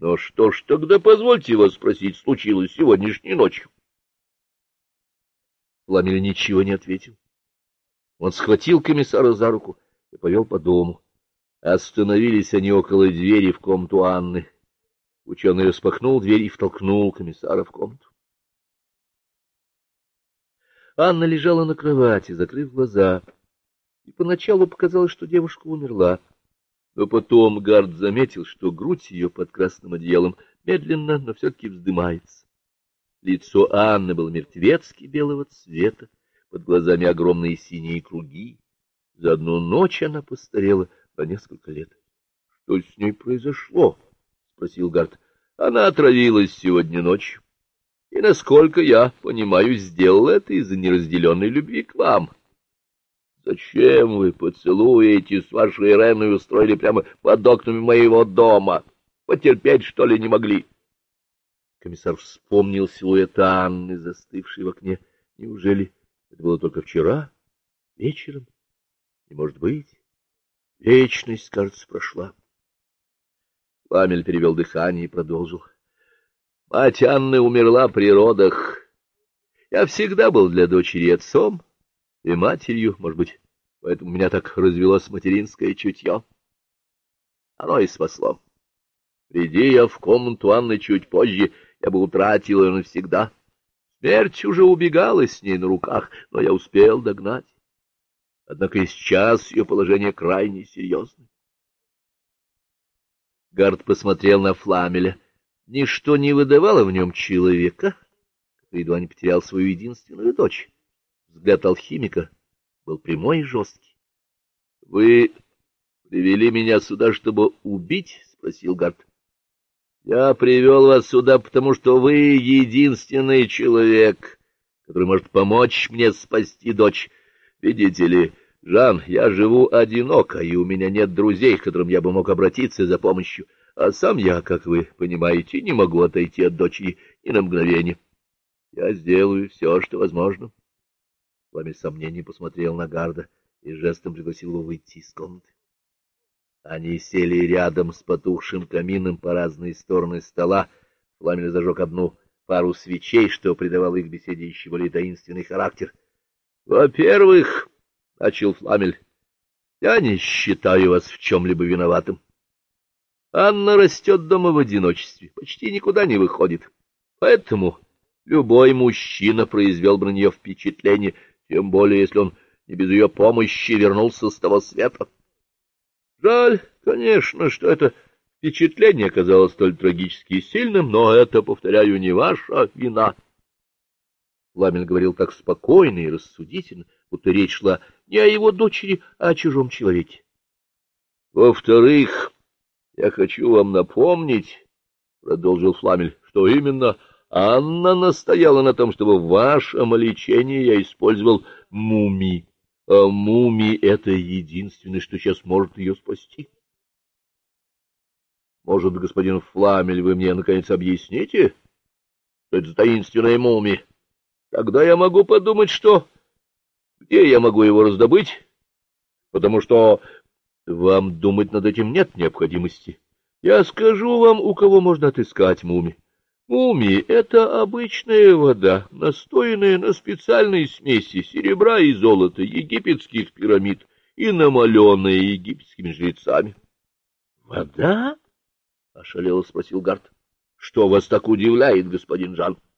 Но что ж тогда, позвольте вас спросить, случилось сегодняшней ночью? Фламель ничего не ответил. Он схватил комиссара за руку и повел по дому. Остановились они около двери в комнату Анны. Ученый распахнул дверь и втолкнул комиссара в комнату. Анна лежала на кровати, закрыв глаза, и поначалу показалось, что девушка умерла. Но потом Гард заметил, что грудь ее под красным одеялом медленно, но все-таки вздымается. Лицо Анны было мертвецки белого цвета, под глазами огромные синие круги. За одну ночь она постарела на несколько лет. — Что с ней произошло? — спросил Гард. — Она отравилась сегодня ночью. И, насколько я понимаю, сделала это из-за неразделенной любви к вам. Зачем вы поцелуи эти с вашей Иреной устроили прямо под окнами моего дома? Потерпеть, что ли, не могли? Комиссар вспомнил силуэт Анны, застывшей в окне. Неужели это было только вчера, вечером? Не может быть. Вечность, кажется, прошла. Памель перевел дыхание и продолжил. Мать Анны умерла при родах. Я всегда был для дочери отцом и матерью, может быть, поэтому меня так развелось материнское чутье. Оно и спасло. Приди я в комнату Анны чуть позже, я бы утратил ее навсегда. Смерть уже убегала с ней на руках, но я успел догнать. Однако и сейчас ее положение крайне серьезное. Гард посмотрел на Фламеля. Ничто не выдавало в нем человека, который едва не потерял свою единственную дочь. Взгляд алхимика был прямой и жесткий. — Вы привели меня сюда, чтобы убить? — спросил Гард. — Я привел вас сюда, потому что вы единственный человек, который может помочь мне спасти дочь. Видите ли, Жан, я живу одиноко, и у меня нет друзей, к которым я бы мог обратиться за помощью. — а сам я, как вы понимаете, не могу отойти от дочери ни на мгновение. Я сделаю все, что возможно. Пламя сомнений посмотрел на Гарда и жестом пригласил его выйти из комнаты. Они сели рядом с потухшим камином по разные стороны стола. Фламель зажег одну пару свечей, что придавало их беседе еще более таинственный характер. — Во-первых, — начал Фламель, — я не считаю вас в чем-либо виноватым. Анна растет дома в одиночестве, почти никуда не выходит. Поэтому любой мужчина произвел бы на нее впечатление, тем более, если он не без ее помощи вернулся с того света. Жаль, конечно, что это впечатление оказалось столь трагически сильным, но это, повторяю, не ваша вина. Ламель говорил так спокойно и рассудительно, будто речь шла не о его дочери, а о чужом человеке. Во-вторых, я хочу вам напомнить, — продолжил Фламель, — что именно Анна настояла на том, чтобы в вашем лечении я использовал мумий. А мумий — это единственное, что сейчас может ее спасти. Может, господин Фламель, вы мне, наконец, объясните, что это за таинственная мумия? Тогда я могу подумать, что... Где я могу его раздобыть? Потому что вам думать над этим нет необходимости. Я скажу вам, у кого можно отыскать муми. Муми — это обычная вода, настоянная на специальной смеси серебра и золота египетских пирамид и намаленная египетскими жрецами. — Вода? — ошалело спросил Гарт. — Что вас так удивляет, господин Жан? —